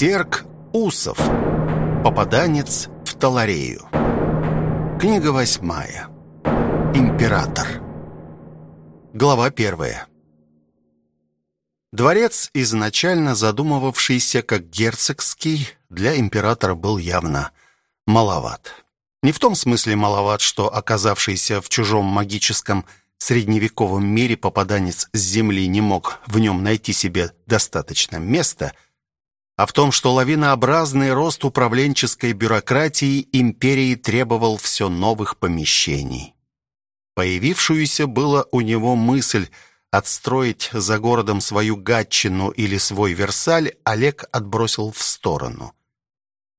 Серк Усов. Попаданец в Таларею. Книга восьмая. Император. Глава первая. Дворец, изначально задумывавшийся как герцогский, для императора был явно маловат. Не в том смысле маловат, что оказавшийся в чужом магическом средневековом мире попаданец с земли не мог в нем найти себе достаточно места, а в том, что лавинообразный рост управленческой бюрократии империи требовал все новых помещений. Появившуюся была у него мысль отстроить за городом свою Гатчину или свой Версаль, Олег отбросил в сторону.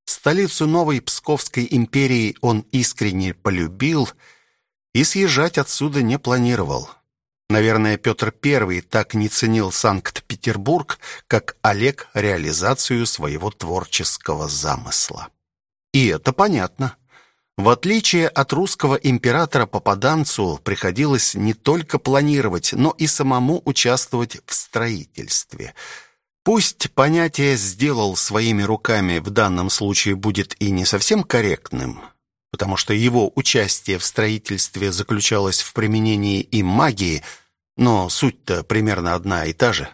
Столицу новой Псковской империи он искренне полюбил и съезжать отсюда не планировал. Наверное, Петр I так не ценил Санкт-Петербург, как Олег реализацию своего творческого замысла. И это понятно. В отличие от русского императора попаданцу приходилось не только планировать, но и самому участвовать в строительстве. Пусть понятие «сделал своими руками» в данном случае будет и не совсем корректным, потому что его участие в строительстве заключалось в применении и магии, но суть-то примерно одна и та же.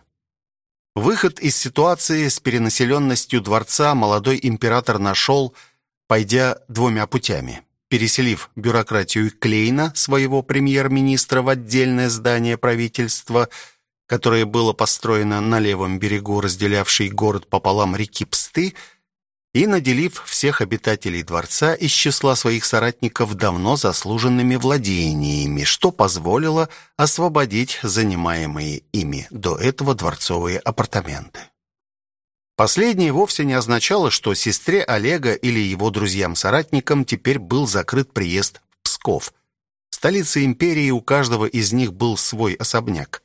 Выход из ситуации с перенаселенностью дворца молодой император нашел, пойдя двумя путями. Переселив бюрократию Клейна, своего премьер-министра, в отдельное здание правительства, которое было построено на левом берегу, разделявшей город пополам реки Псты, и наделив всех обитателей дворца из числа своих соратников давно заслуженными владениями, что позволило освободить занимаемые ими до этого дворцовые апартаменты. Последнее вовсе не означало, что сестре Олега или его друзьям-соратникам теперь был закрыт приезд в Псков. Столице империи у каждого из них был свой особняк,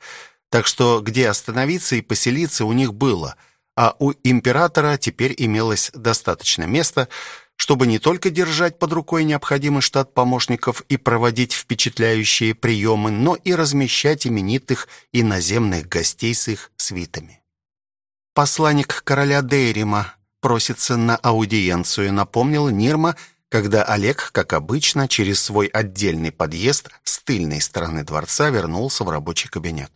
так что где остановиться и поселиться у них было – а у императора теперь имелось достаточно места, чтобы не только держать под рукой необходимый штат помощников и проводить впечатляющие приемы, но и размещать именитых иноземных гостей с их свитами. «Посланник короля Дейрима просится на аудиенцию», напомнил Нирма, когда Олег, как обычно, через свой отдельный подъезд с тыльной стороны дворца вернулся в рабочий кабинет.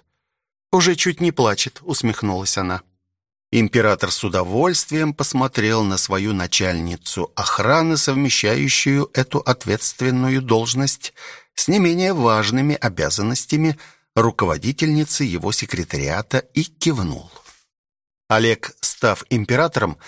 «Уже чуть не плачет», — усмехнулась она. Император с удовольствием посмотрел на свою начальницу охраны, совмещающую эту ответственную должность с не менее важными обязанностями руководительницы его секретариата и кивнул. Олег, став императором,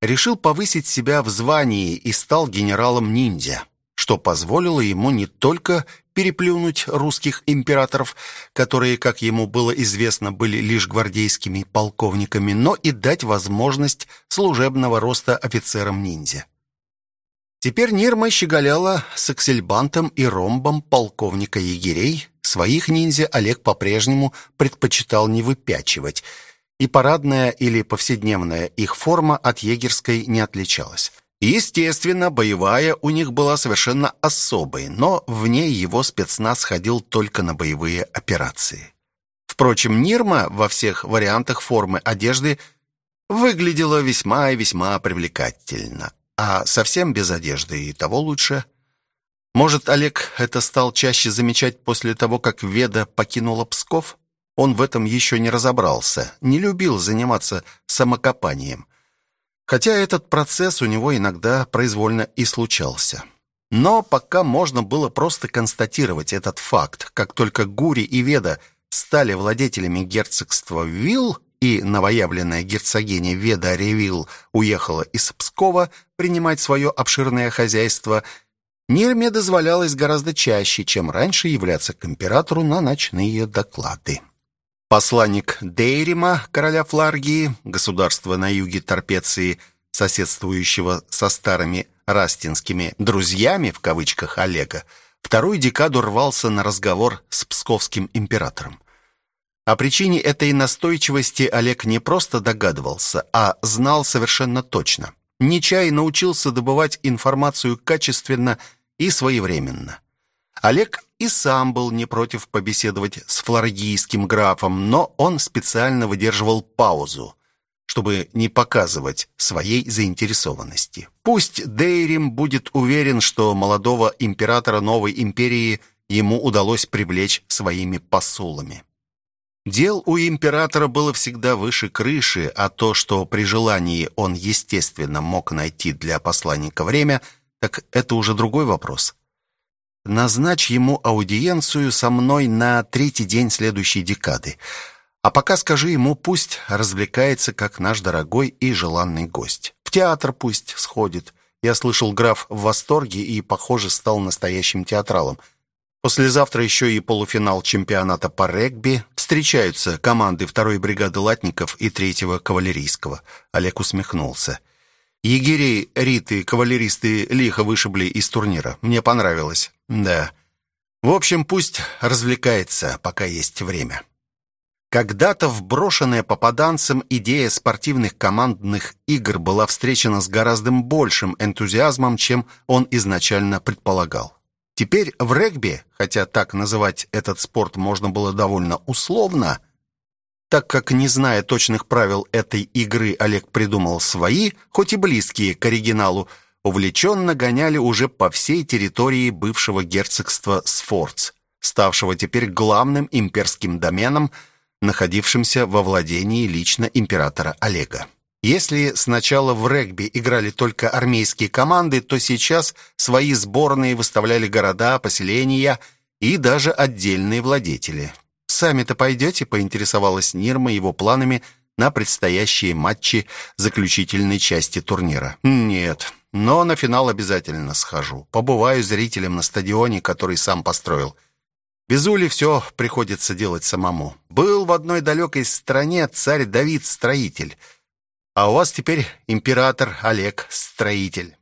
решил повысить себя в звании и стал генералом-ниндзя, что позволило ему не только переплюнуть русских императоров, которые, как ему было известно, были лишь гвардейскими полковниками, но и дать возможность служебного роста офицерам-ниндзя. Теперь Нирма щеголяла с аксельбантом и ромбом полковника егерей. Своих ниндзя Олег по-прежнему предпочитал не выпячивать, и парадная или повседневная их форма от егерской не отличалась. Естественно, боевая у них была совершенно особой, но в ней его спецназ ходил только на боевые операции. Впрочем, Нирма во всех вариантах формы одежды выглядела весьма и весьма привлекательно, а совсем без одежды и того лучше. Может, Олег это стал чаще замечать после того, как Веда покинула Псков? Он в этом еще не разобрался, не любил заниматься самокопанием хотя этот процесс у него иногда произвольно и случался. Но пока можно было просто констатировать этот факт, как только Гури и Веда стали владетелями герцогства Вилл, и новоявленная герцогиня Веда Ревил уехала из Пскова принимать свое обширное хозяйство, Нирме дозволялось гораздо чаще, чем раньше, являться к императору на ночные доклады. Посланник Дейрима, короля Фларгии, государства на юге Торпеции, соседствующего со старыми растинскими «друзьями» в кавычках Олега, вторую декаду рвался на разговор с псковским императором. О причине этой настойчивости Олег не просто догадывался, а знал совершенно точно. Нечай научился добывать информацию качественно и своевременно. Олег и сам был не против побеседовать с флоргийским графом, но он специально выдерживал паузу. чтобы не показывать своей заинтересованности. Пусть Дейрим будет уверен, что молодого императора новой империи ему удалось привлечь своими посулами. Дел у императора было всегда выше крыши, а то, что при желании он, естественно, мог найти для посланника время, так это уже другой вопрос. Назначь ему аудиенцию со мной на третий день следующей декады. А пока скажи ему, пусть развлекается, как наш дорогой и желанный гость. В театр пусть сходит. Я слышал, граф в восторге и, похоже, стал настоящим театралом. Послезавтра еще и полуфинал чемпионата по регби. Встречаются команды второй бригады латников и третьего кавалерийского. Олег усмехнулся. Егерей, риты, кавалеристы лихо вышибли из турнира. Мне понравилось. Да. В общем, пусть развлекается, пока есть время. Когда-то вброшенная попаданцем идея спортивных командных игр была встречена с гораздо большим энтузиазмом, чем он изначально предполагал. Теперь в регби, хотя так называть этот спорт можно было довольно условно, так как, не зная точных правил этой игры, Олег придумал свои, хоть и близкие к оригиналу, увлеченно гоняли уже по всей территории бывшего герцогства Сфорц, ставшего теперь главным имперским доменом, находившимся во владении лично императора Олега. Если сначала в регби играли только армейские команды, то сейчас свои сборные выставляли города, поселения и даже отдельные владетели. «Сами-то пойдете?» — поинтересовалась Нирма его планами на предстоящие матчи заключительной части турнира. «Нет, но на финал обязательно схожу. Побываю зрителем на стадионе, который сам построил. Без Ули все приходится делать самому. Был в одной далекой стране царь Давид-строитель». А у вас теперь император Олег Строитель.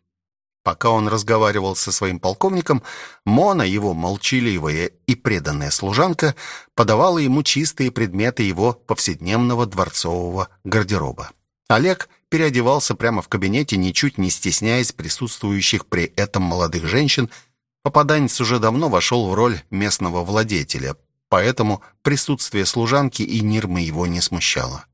Пока он разговаривал со своим полковником, Мона, его молчаливая и преданная служанка, подавала ему чистые предметы его повседневного дворцового гардероба. Олег переодевался прямо в кабинете, ничуть не стесняясь присутствующих при этом молодых женщин. Попаданец уже давно вошел в роль местного владетеля, поэтому присутствие служанки и Нирмы его не смущало.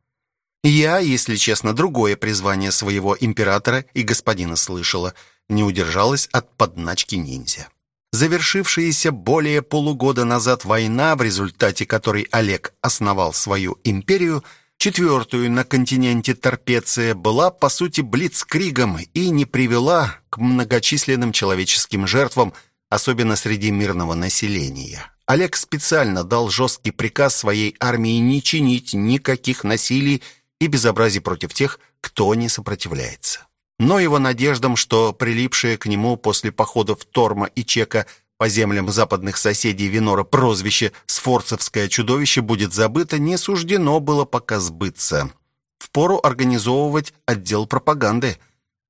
Я, если честно, другое призвание своего императора и господина слышала, не удержалась от подначки ниндзя. Завершившаяся более полугода назад война, в результате которой Олег основал свою империю, четвертую на континенте Торпеция, была по сути блицкригом и не привела к многочисленным человеческим жертвам, особенно среди мирного населения. Олег специально дал жесткий приказ своей армии не чинить никаких насилий и безобразий против тех, кто не сопротивляется. Но его надеждам, что прилипшее к нему после походов Торма и Чека по землям западных соседей Винора прозвище «Сфорцевское чудовище» будет забыто, не суждено было пока сбыться. Впору организовывать отдел пропаганды.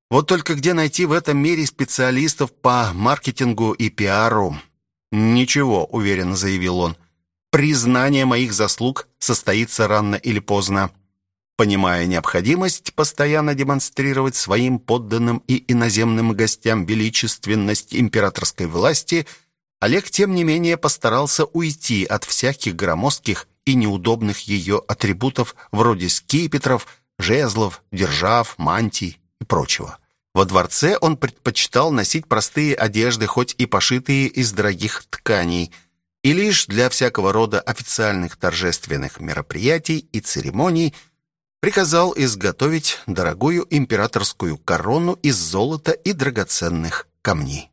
Вот только где найти в этом мире специалистов по маркетингу и пиару? «Ничего», — уверенно заявил он. «Признание моих заслуг состоится рано или поздно». Понимая необходимость постоянно демонстрировать своим подданным и иноземным гостям величественность императорской власти, Олег, тем не менее, постарался уйти от всяких громоздких и неудобных ее атрибутов вроде скипетров, жезлов, держав, мантий и прочего. Во дворце он предпочитал носить простые одежды, хоть и пошитые из дорогих тканей, и лишь для всякого рода официальных торжественных мероприятий и церемоний – приказал изготовить дорогую императорскую корону из золота и драгоценных камней.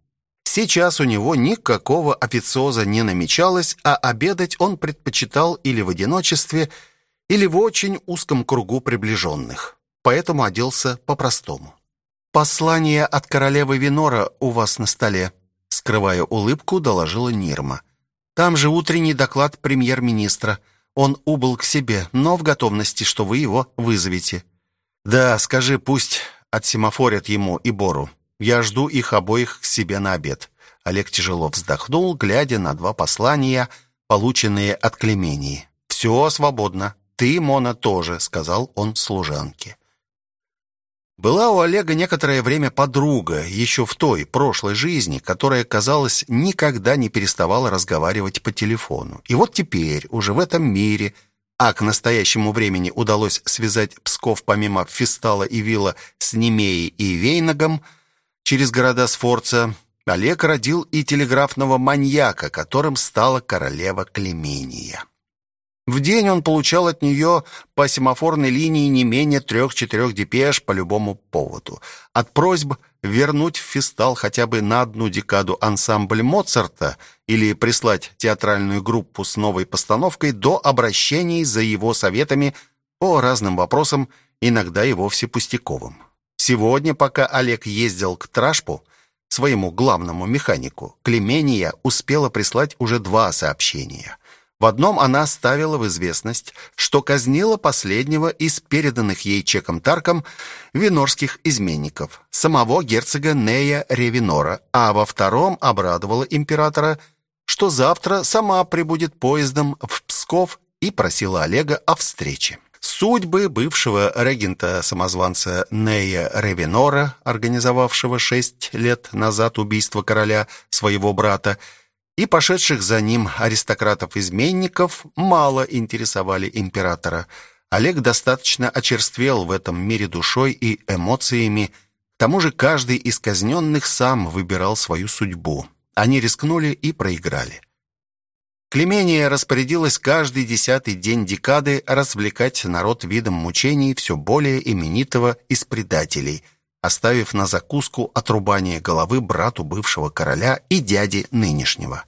Сейчас у него никакого официоза не намечалось, а обедать он предпочитал или в одиночестве, или в очень узком кругу приближенных, поэтому оделся по-простому. «Послание от королевы Винора у вас на столе», скрывая улыбку, доложила Нирма. «Там же утренний доклад премьер-министра». Он убыл к себе, но в готовности, что вы его вызовете. Да, скажи, пусть отсемафорят ему и Бору. Я жду их обоих к себе на обед. Олег тяжело вздохнул, глядя на два послания, полученные от Клемении. «Все свободно. Ты, Мона, тоже», — сказал он служанке. Была у Олега некоторое время подруга, еще в той, прошлой жизни, которая, казалось, никогда не переставала разговаривать по телефону. И вот теперь, уже в этом мире, а к настоящему времени удалось связать Псков помимо Фистала и Вилла с Немеей и Вейнагом через города Сфорца, Олег родил и телеграфного маньяка, которым стала королева Клемения. В день он получал от нее по семафорной линии не менее трех-четырех депеш по любому поводу. От просьб вернуть в фестал хотя бы на одну декаду ансамбль Моцарта или прислать театральную группу с новой постановкой до обращений за его советами по разным вопросам, иногда и вовсе пустяковым. Сегодня, пока Олег ездил к Трашпу, своему главному механику, Клемения успела прислать уже два сообщения – в одном она ставила в известность, что казнила последнего из переданных ей чеком Тарком винорских изменников, самого герцога Нея Ревинора, а во втором обрадовала императора, что завтра сама прибудет поездом в Псков и просила Олега о встрече. Судьбы бывшего регента-самозванца Нея Ревинора, организовавшего шесть лет назад убийство короля, своего брата, и пошедших за ним аристократов-изменников мало интересовали императора. Олег достаточно очерствел в этом мире душой и эмоциями. К тому же каждый из казненных сам выбирал свою судьбу. Они рискнули и проиграли. Клемения распорядилась каждый десятый день декады развлекать народ видом мучений все более именитого из предателей – оставив на закуску отрубание головы брату бывшего короля и дяде нынешнего.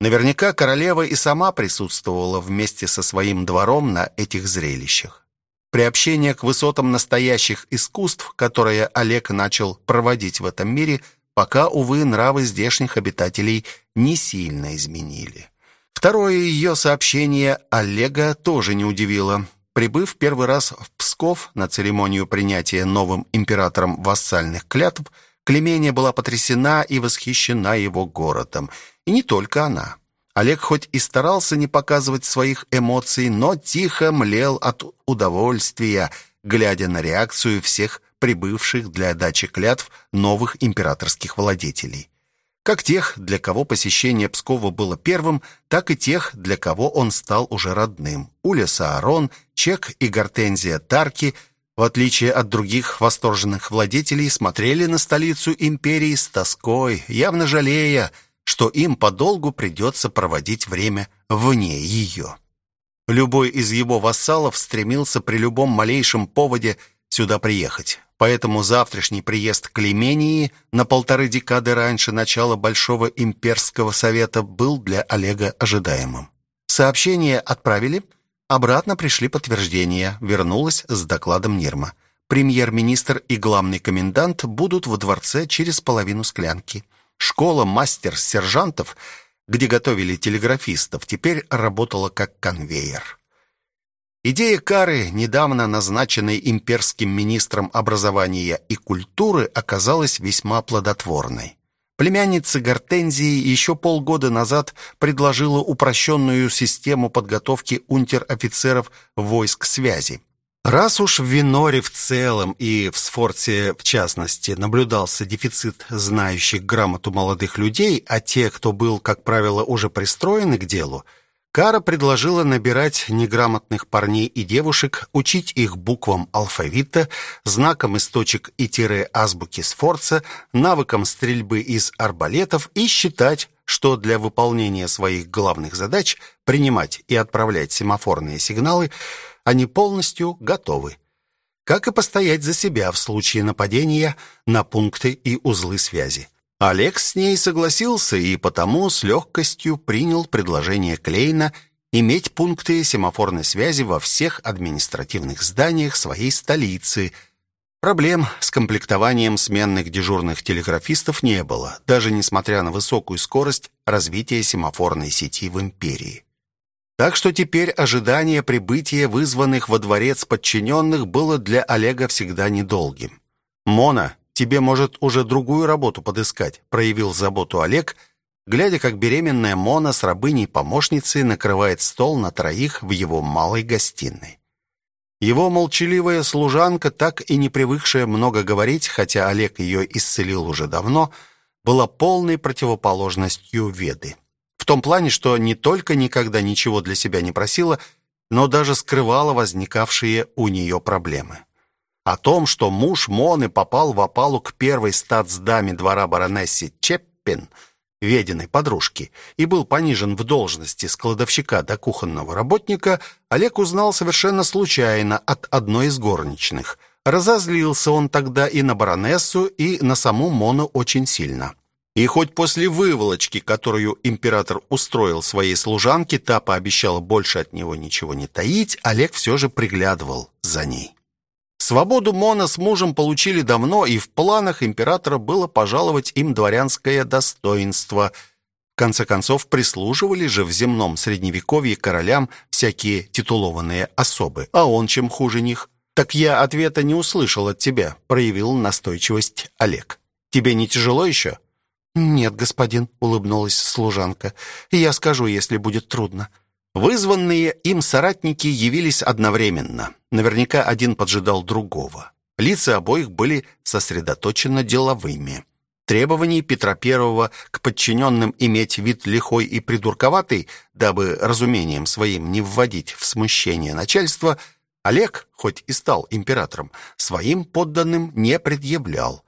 Наверняка королева и сама присутствовала вместе со своим двором на этих зрелищах. Приобщение к высотам настоящих искусств, которое Олег начал проводить в этом мире, пока, увы, нравы здешних обитателей не сильно изменили. Второе ее сообщение Олега тоже не удивило. Прибыв первый раз в Псков на церемонию принятия новым императором вассальных клятв, Клемения была потрясена и восхищена его городом. И не только она. Олег хоть и старался не показывать своих эмоций, но тихо млел от удовольствия, глядя на реакцию всех прибывших для дачи клятв новых императорских владетелей. Как тех, для кого посещение Пскова было первым, так и тех, для кого он стал уже родным. Уля Саарон, Чек и Гортензия Тарки, в отличие от других восторженных владетелей, смотрели на столицу империи с тоской, явно жалея, что им подолгу придется проводить время вне ее. Любой из его вассалов стремился при любом малейшем поводе сюда приехать. Поэтому завтрашний приезд к Клемении на полторы декады раньше начала Большого имперского совета был для Олега ожидаемым. Сообщение отправили, обратно пришли подтверждения, вернулась с докладом Нирма. Премьер-министр и главный комендант будут во дворце через половину склянки. Школа мастер-сержантов, где готовили телеграфистов, теперь работала как конвейер. Идея Кары, недавно назначенной имперским министром образования и культуры, оказалась весьма плодотворной. Племянница Гортензии еще полгода назад предложила упрощенную систему подготовки унтер-офицеров войск связи. Раз уж в Виноре в целом и в Сфорте в частности наблюдался дефицит знающих грамоту молодых людей, а те, кто был, как правило, уже пристроены к делу, Кара предложила набирать неграмотных парней и девушек, учить их буквам алфавита, знакам из точек и тире азбуки Сфорца, навыкам стрельбы из арбалетов и считать, что для выполнения своих главных задач принимать и отправлять семафорные сигналы они полностью готовы. Как и постоять за себя в случае нападения на пункты и узлы связи. Олег с ней согласился и потому с легкостью принял предложение Клейна иметь пункты семафорной связи во всех административных зданиях своей столицы. Проблем с комплектованием сменных дежурных телеграфистов не было, даже несмотря на высокую скорость развития семафорной сети в империи. Так что теперь ожидание прибытия вызванных во дворец подчиненных было для Олега всегда недолгим. Мона тебе, может, уже другую работу подыскать», проявил заботу Олег, глядя, как беременная Мона с рабыней-помощницей накрывает стол на троих в его малой гостиной. Его молчаливая служанка, так и не привыкшая много говорить, хотя Олег ее исцелил уже давно, была полной противоположностью Веды. В том плане, что не только никогда ничего для себя не просила, но даже скрывала возникавшие у нее проблемы. О том, что муж Моны попал в опалу к первой статсдаме двора баронессе Чеппин, веденной подружки, и был понижен в должности с кладовщика до кухонного работника, Олег узнал совершенно случайно от одной из горничных. Разозлился он тогда и на баронессу, и на саму Мону очень сильно. И хоть после выволочки, которую император устроил своей служанке, та пообещала больше от него ничего не таить, Олег все же приглядывал за ней. Свободу Мона с мужем получили давно, и в планах императора было пожаловать им дворянское достоинство. В конце концов, прислуживали же в земном средневековье королям всякие титулованные особы. А он чем хуже них? «Так я ответа не услышал от тебя», — проявил настойчивость Олег. «Тебе не тяжело еще?» «Нет, господин», — улыбнулась служанка. «Я скажу, если будет трудно». Вызванные им соратники явились одновременно. Наверняка один поджидал другого. Лица обоих были сосредоточенно деловыми. Требований Петра I к подчиненным иметь вид лихой и придурковатый, дабы разумением своим не вводить в смущение начальства, Олег, хоть и стал императором, своим подданным не предъявлял.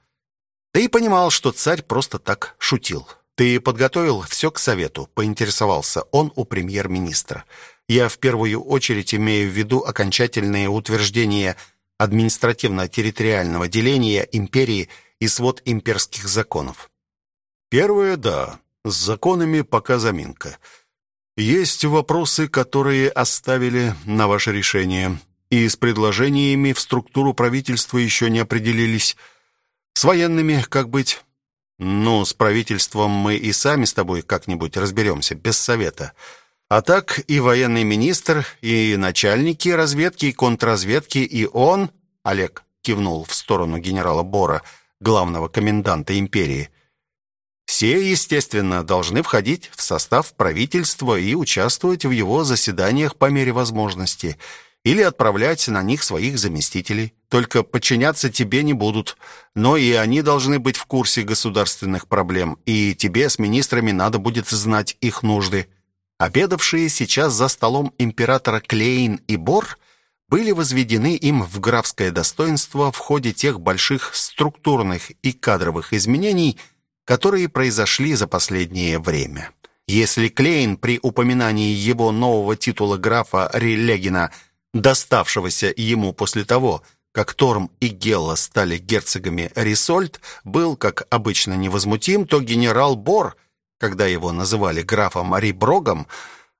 Да и понимал, что царь просто так шутил. «Ты подготовил все к совету?» — поинтересовался он у премьер-министра. «Я в первую очередь имею в виду окончательное утверждение административно-территориального деления империи и свод имперских законов». «Первое — да. С законами пока заминка. Есть вопросы, которые оставили на ваше решение, и с предложениями в структуру правительства еще не определились. С военными как быть?» Ну, с правительством мы и сами с тобой как-нибудь разберемся, без совета. А так и военный министр, и начальники разведки и контрразведки, и он, Олег кивнул в сторону генерала Бора, главного коменданта империи. Все, естественно, должны входить в состав правительства и участвовать в его заседаниях по мере возможности или отправлять на них своих заместителей. Только подчиняться тебе не будут, но и они должны быть в курсе государственных проблем, и тебе с министрами надо будет знать их нужды. Обедавшие сейчас за столом императора Клейн и Бор были возведены им в графское достоинство в ходе тех больших структурных и кадровых изменений, которые произошли за последнее время. Если Клейн при упоминании его нового титула графа Релегина – доставшегося ему после того, как Торм и Гелла стали герцогами Рисольд, был, как обычно, невозмутим, то генерал Бор, когда его называли графом Риброгом,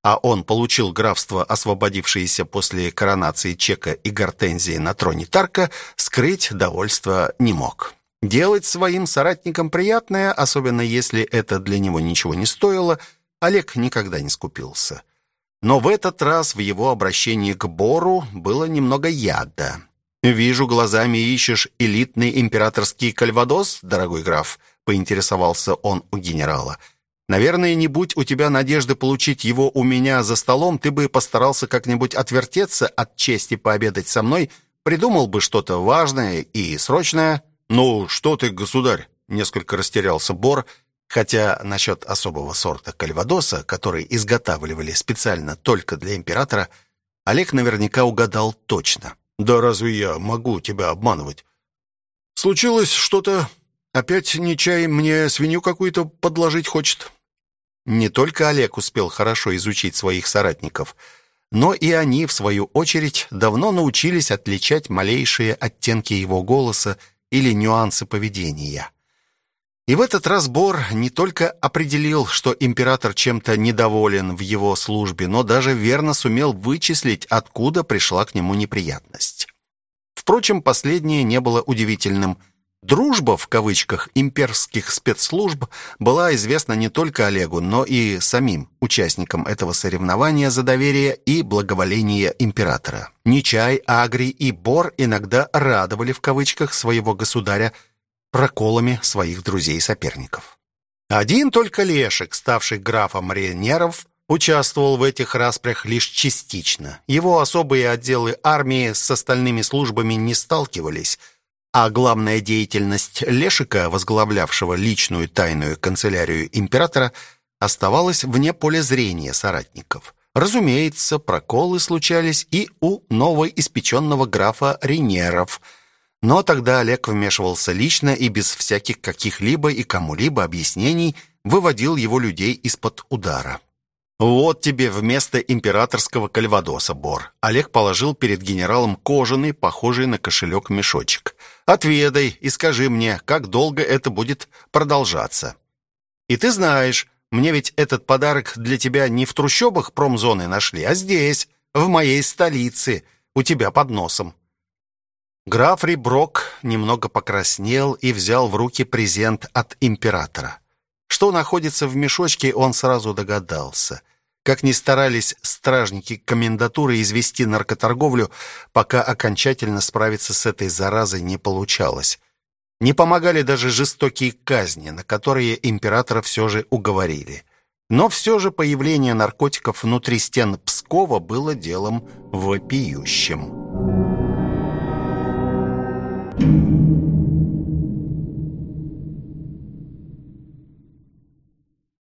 а он получил графство, освободившееся после коронации Чека и Гортензии на троне Тарка, скрыть довольство не мог. Делать своим соратникам приятное, особенно если это для него ничего не стоило, Олег никогда не скупился. Но в этот раз в его обращении к Бору было немного яда. «Вижу, глазами ищешь элитный императорский кальвадос, дорогой граф», поинтересовался он у генерала. «Наверное, не будь у тебя надежды получить его у меня за столом, ты бы постарался как-нибудь отвертеться от чести пообедать со мной, придумал бы что-то важное и срочное». «Ну, что ты, государь?» Несколько растерялся Бор, Хотя насчет особого сорта кальвадоса, который изготавливали специально только для императора, Олег наверняка угадал точно. «Да разве я могу тебя обманывать? Случилось что-то? Опять не чай мне свинью какую-то подложить хочет?» Не только Олег успел хорошо изучить своих соратников, но и они, в свою очередь, давно научились отличать малейшие оттенки его голоса или нюансы поведения. И в этот раз Бор не только определил, что император чем-то недоволен в его службе, но даже верно сумел вычислить, откуда пришла к нему неприятность. Впрочем, последнее не было удивительным. «Дружба» в кавычках имперских спецслужб была известна не только Олегу, но и самим участникам этого соревнования за доверие и благоволение императора. Нечай, Агри и Бор иногда «радовали» в кавычках своего государя проколами своих друзей-соперников. Один только Лешек, ставший графом Ренеров, участвовал в этих распрях лишь частично. Его особые отделы армии с остальными службами не сталкивались, а главная деятельность Лешика, возглавлявшего личную тайную канцелярию императора, оставалась вне поля зрения соратников. Разумеется, проколы случались и у новоиспеченного графа Ренеров. Но тогда Олег вмешивался лично и без всяких каких-либо и кому-либо объяснений выводил его людей из-под удара. «Вот тебе вместо императорского кальвадоса, Бор». Олег положил перед генералом кожаный, похожий на кошелек мешочек. «Отведай и скажи мне, как долго это будет продолжаться». «И ты знаешь, мне ведь этот подарок для тебя не в трущобах промзоны нашли, а здесь, в моей столице, у тебя под носом». Граф Риброк немного покраснел и взял в руки презент от императора. Что находится в мешочке, он сразу догадался. Как ни старались стражники комендатуры извести наркоторговлю, пока окончательно справиться с этой заразой не получалось. Не помогали даже жестокие казни, на которые императора все же уговорили. Но все же появление наркотиков внутри стен Пскова было делом вопиющим. Thank you.